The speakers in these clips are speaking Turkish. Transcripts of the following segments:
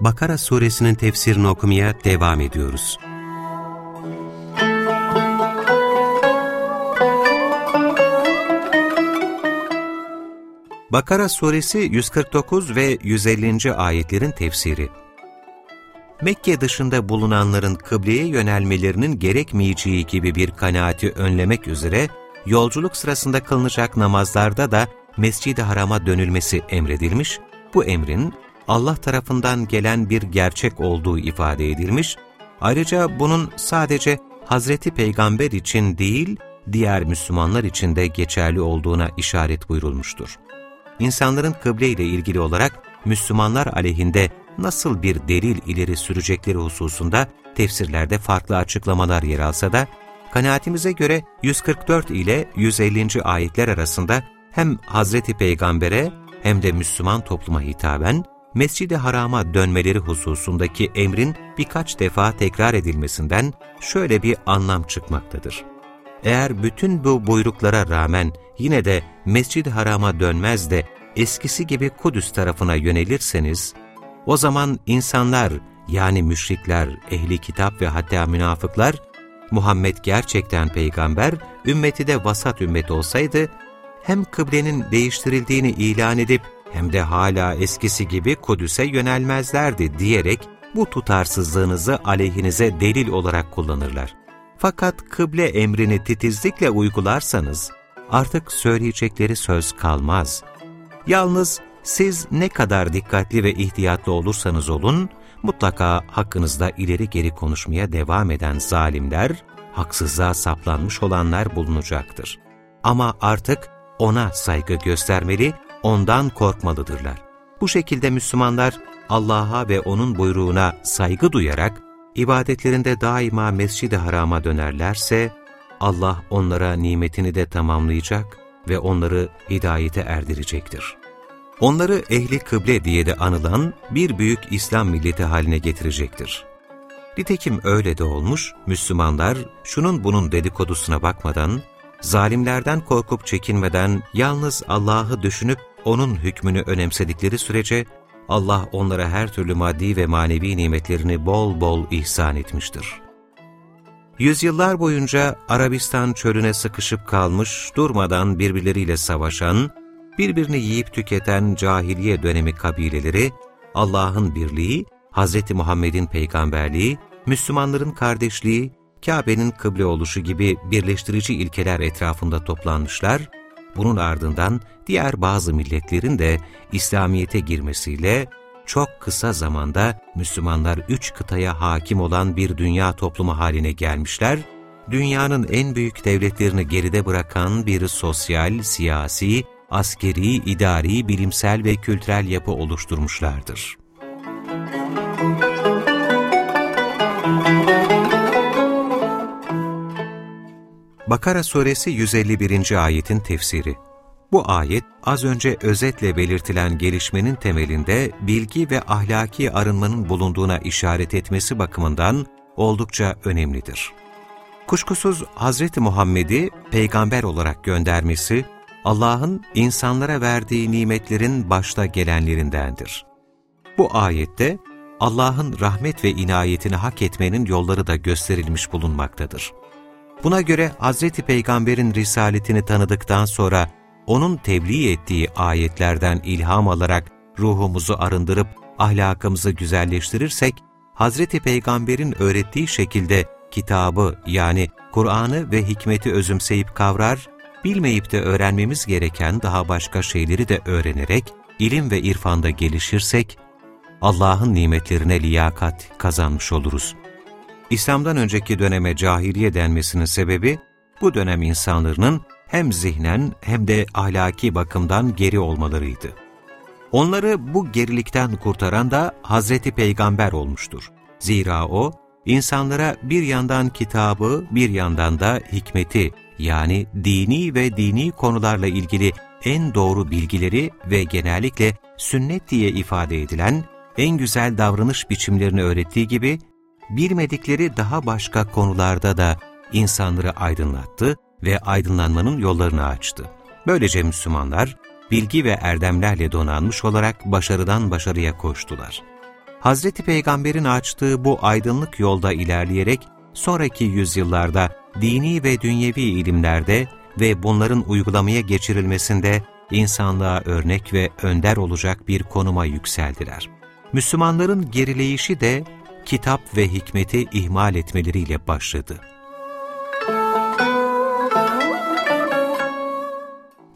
Bakara suresinin tefsirini okumaya devam ediyoruz. Bakara suresi 149 ve 150. ayetlerin tefsiri Mekke dışında bulunanların kıbleye yönelmelerinin gerekmeyeceği gibi bir kanaati önlemek üzere yolculuk sırasında kılınacak namazlarda da Mescid-i Haram'a dönülmesi emredilmiş, bu emrin Allah tarafından gelen bir gerçek olduğu ifade edilmiş, ayrıca bunun sadece Hazreti Peygamber için değil, diğer Müslümanlar için de geçerli olduğuna işaret buyurulmuştur. İnsanların kıble ile ilgili olarak Müslümanlar aleyhinde nasıl bir delil ileri sürecekleri hususunda tefsirlerde farklı açıklamalar yer alsa da, Kanaatimize göre 144 ile 150. ayetler arasında hem Hazreti Peygamber'e hem de Müslüman topluma hitaben Mescid-i Haram'a dönmeleri hususundaki emrin birkaç defa tekrar edilmesinden şöyle bir anlam çıkmaktadır. Eğer bütün bu buyruklara rağmen yine de Mescid-i Haram'a dönmez de eskisi gibi Kudüs tarafına yönelirseniz, o zaman insanlar yani müşrikler, ehli kitap ve hatta münafıklar Muhammed gerçekten peygamber, ümmeti de vasat ümmet olsaydı, hem kıblenin değiştirildiğini ilan edip hem de hala eskisi gibi Kudüs'e yönelmezlerdi diyerek bu tutarsızlığınızı aleyhinize delil olarak kullanırlar. Fakat kıble emrini titizlikle uygularsanız artık söyleyecekleri söz kalmaz. Yalnız siz ne kadar dikkatli ve ihtiyatlı olursanız olun, mutlaka hakkınızda ileri geri konuşmaya devam eden zalimler, haksızlığa saplanmış olanlar bulunacaktır. Ama artık ona saygı göstermeli, ondan korkmalıdırlar. Bu şekilde Müslümanlar Allah'a ve O'nun buyruğuna saygı duyarak, ibadetlerinde daima Mescid-i Haram'a dönerlerse, Allah onlara nimetini de tamamlayacak ve onları hidayete erdirecektir. Onları ehli kıble diye de anılan bir büyük İslam milleti haline getirecektir. Nitekim öyle de olmuş, Müslümanlar şunun bunun dedikodusuna bakmadan, zalimlerden korkup çekinmeden yalnız Allah'ı düşünüp O'nun hükmünü önemsedikleri sürece, Allah onlara her türlü maddi ve manevi nimetlerini bol bol ihsan etmiştir. Yüzyıllar boyunca Arabistan çölüne sıkışıp kalmış, durmadan birbirleriyle savaşan, birbirini yiyip tüketen cahiliye dönemi kabileleri, Allah'ın birliği, Hz. Muhammed'in peygamberliği, Müslümanların kardeşliği, Kabe'nin kıble oluşu gibi birleştirici ilkeler etrafında toplanmışlar, bunun ardından diğer bazı milletlerin de İslamiyet'e girmesiyle çok kısa zamanda Müslümanlar üç kıtaya hakim olan bir dünya toplumu haline gelmişler, dünyanın en büyük devletlerini geride bırakan bir sosyal, siyasi, askeri, idari, bilimsel ve kültürel yapı oluşturmuşlardır. Bakara suresi 151. ayetin tefsiri Bu ayet, az önce özetle belirtilen gelişmenin temelinde bilgi ve ahlaki arınmanın bulunduğuna işaret etmesi bakımından oldukça önemlidir. Kuşkusuz Hz. Muhammed'i peygamber olarak göndermesi, Allah'ın insanlara verdiği nimetlerin başta gelenlerindendir. Bu ayette Allah'ın rahmet ve inayetini hak etmenin yolları da gösterilmiş bulunmaktadır. Buna göre Hz. Peygamber'in risaletini tanıdıktan sonra onun tebliğ ettiği ayetlerden ilham alarak ruhumuzu arındırıp ahlakımızı güzelleştirirsek, Hz. Peygamber'in öğrettiği şekilde kitabı yani Kur'an'ı ve hikmeti özümseyip kavrar bilmeyip de öğrenmemiz gereken daha başka şeyleri de öğrenerek, ilim ve irfanda gelişirsek, Allah'ın nimetlerine liyakat kazanmış oluruz. İslam'dan önceki döneme cahiliye denmesinin sebebi, bu dönem insanların hem zihnen hem de ahlaki bakımdan geri olmalarıydı. Onları bu gerilikten kurtaran da Hazreti Peygamber olmuştur. Zira o, insanlara bir yandan kitabı, bir yandan da hikmeti, yani dini ve dini konularla ilgili en doğru bilgileri ve genellikle sünnet diye ifade edilen en güzel davranış biçimlerini öğrettiği gibi, bilmedikleri daha başka konularda da insanları aydınlattı ve aydınlanmanın yollarını açtı. Böylece Müslümanlar, bilgi ve erdemlerle donanmış olarak başarıdan başarıya koştular. Hazreti Peygamber'in açtığı bu aydınlık yolda ilerleyerek, sonraki yüzyıllarda dini ve dünyevi ilimlerde ve bunların uygulamaya geçirilmesinde insanlığa örnek ve önder olacak bir konuma yükseldiler. Müslümanların gerileyişi de kitap ve hikmeti ihmal etmeleriyle başladı.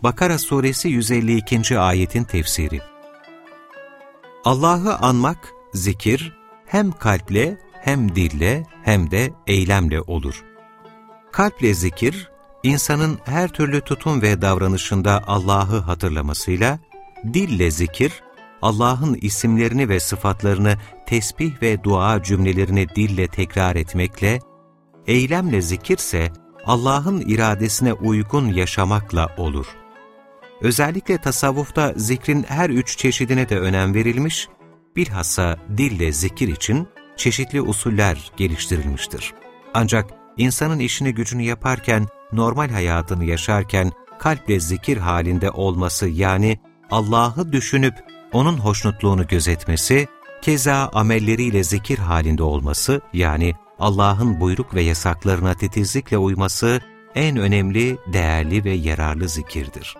Bakara Suresi 152. ayetin tefsiri Allah'ı anmak, zikir, hem kalple, hem dille, hem de eylemle olur. Kalple zikir, insanın her türlü tutum ve davranışında Allah'ı hatırlamasıyla, dille zikir, Allah'ın isimlerini ve sıfatlarını tesbih ve dua cümlelerini dille tekrar etmekle, eylemle zikirse Allah'ın iradesine uygun yaşamakla olur. Özellikle tasavvufta zikrin her üç çeşidine de önem verilmiş, bilhassa dille zikir için çeşitli usuller geliştirilmiştir. Ancak insanın işini gücünü yaparken, normal hayatını yaşarken kalple zikir halinde olması yani Allah'ı düşünüp O'nun hoşnutluğunu gözetmesi, keza amelleriyle zikir halinde olması yani Allah'ın buyruk ve yasaklarına titizlikle uyması en önemli, değerli ve yararlı zikirdir.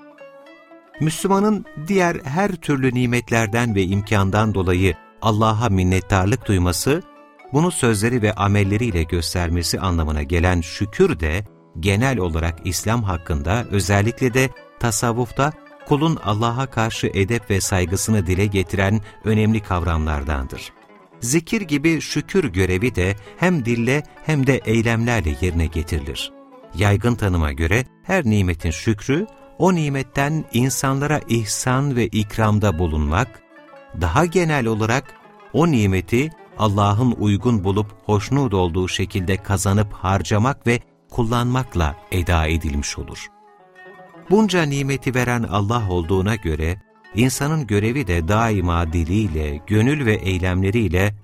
Müslümanın diğer her türlü nimetlerden ve imkandan dolayı Allah'a minnettarlık duyması, bunu sözleri ve amelleriyle göstermesi anlamına gelen şükür de genel olarak İslam hakkında özellikle de tasavvufta kulun Allah'a karşı edep ve saygısını dile getiren önemli kavramlardandır. Zikir gibi şükür görevi de hem dille hem de eylemlerle yerine getirilir. Yaygın tanıma göre her nimetin şükrü, o nimetten insanlara ihsan ve ikramda bulunmak, daha genel olarak o nimeti Allah'ın uygun bulup hoşnut olduğu şekilde kazanıp harcamak ve kullanmakla eda edilmiş olur. Bunca nimeti veren Allah olduğuna göre, insanın görevi de daima diliyle, gönül ve eylemleriyle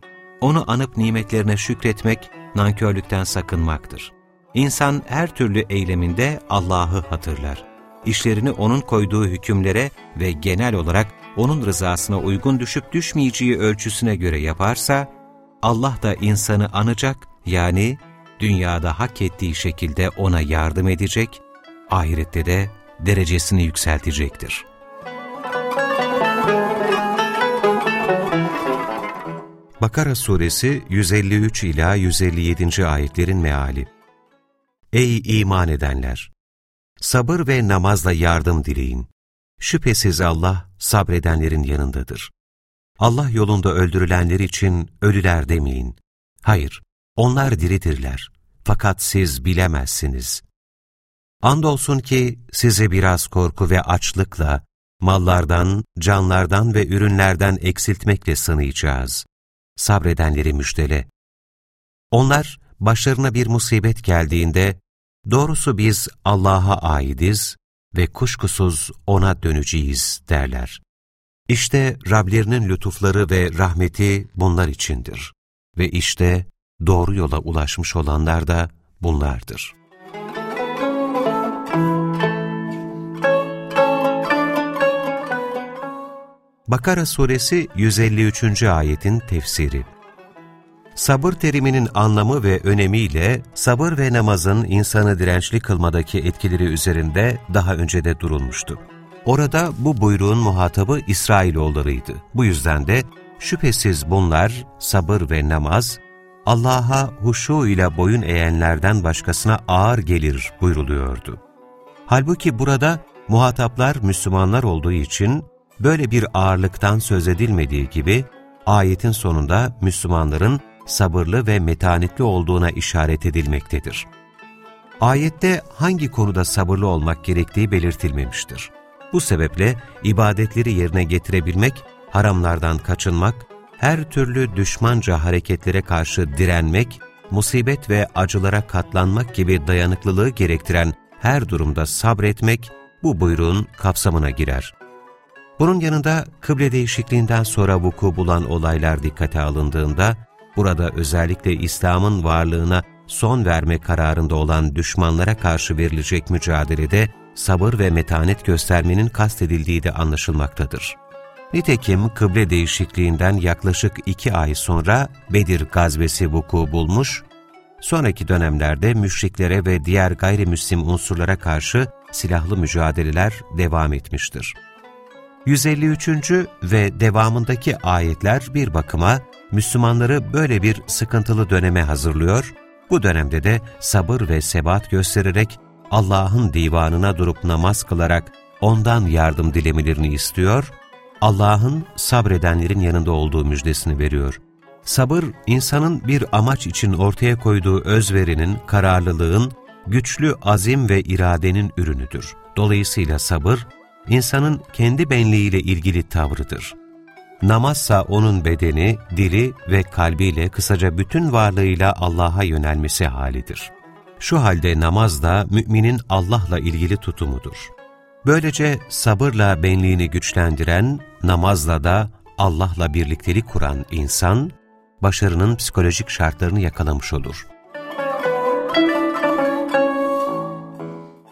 onu anıp nimetlerine şükretmek, nankörlükten sakınmaktır. İnsan her türlü eyleminde Allah'ı hatırlar. İşlerini O'nun koyduğu hükümlere ve genel olarak O'nun rızasına uygun düşüp düşmeyeceği ölçüsüne göre yaparsa, Allah da insanı anacak, yani dünyada hak ettiği şekilde ona yardım edecek, ahirette de derecesini yükseltecektir. Bakara Suresi 153 ila 157. ayetlerin meali. Ey iman edenler! Sabır ve namazla yardım dileyin. Şüphesiz Allah sabredenlerin yanındadır. Allah yolunda öldürülenler için ölüler demeyin. Hayır, onlar diridirler. Fakat siz bilemezsiniz. Andolsun ki sizi biraz korku ve açlıkla, mallardan, canlardan ve ürünlerden eksiltmekle sınayacağız. Sabredenleri müjdele. Onlar başlarına bir musibet geldiğinde, doğrusu biz Allah'a aidiz ve kuşkusuz O'na döneceğiz derler. İşte Rablerinin lütufları ve rahmeti bunlar içindir. Ve işte doğru yola ulaşmış olanlar da bunlardır. Bakara Suresi 153. ayetin tefsiri Sabır teriminin anlamı ve önemiyle sabır ve namazın insanı dirençli kılmadaki etkileri üzerinde daha önce de durulmuştu. Orada bu buyruğun muhatabı İsrailoğullarıydı. Bu yüzden de şüphesiz bunlar sabır ve namaz, Allah'a huşu ile boyun eğenlerden başkasına ağır gelir buyruluyordu. Halbuki burada muhataplar Müslümanlar olduğu için böyle bir ağırlıktan söz edilmediği gibi ayetin sonunda Müslümanların sabırlı ve metanetli olduğuna işaret edilmektedir. Ayette hangi konuda sabırlı olmak gerektiği belirtilmemiştir. Bu sebeple ibadetleri yerine getirebilmek, haramlardan kaçınmak, her türlü düşmanca hareketlere karşı direnmek, musibet ve acılara katlanmak gibi dayanıklılığı gerektiren her durumda sabretmek bu buyruğun kapsamına girer. Bunun yanında kıble değişikliğinden sonra vuku bulan olaylar dikkate alındığında, burada özellikle İslam'ın varlığına son verme kararında olan düşmanlara karşı verilecek mücadelede sabır ve metanet göstermenin kastedildiği de anlaşılmaktadır. Nitekim kıble değişikliğinden yaklaşık iki ay sonra Bedir gazvesi vuku bulmuş, sonraki dönemlerde müşriklere ve diğer gayrimüslim unsurlara karşı silahlı mücadeleler devam etmiştir. 153. ve devamındaki ayetler bir bakıma Müslümanları böyle bir sıkıntılı döneme hazırlıyor, bu dönemde de sabır ve sebat göstererek Allah'ın divanına durup namaz kılarak ondan yardım dilemelerini istiyor, Allah'ın sabredenlerin yanında olduğu müjdesini veriyor. Sabır, insanın bir amaç için ortaya koyduğu özverinin, kararlılığın, güçlü azim ve iradenin ürünüdür. Dolayısıyla sabır, insanın kendi benliğiyle ilgili tavrıdır. Namazsa onun bedeni, dili ve kalbiyle kısaca bütün varlığıyla Allah'a yönelmesi halidir. Şu halde namaz da müminin Allah'la ilgili tutumudur. Böylece sabırla benliğini güçlendiren, namazla da Allah'la birliktelik kuran insan, başarının psikolojik şartlarını yakalamış olur.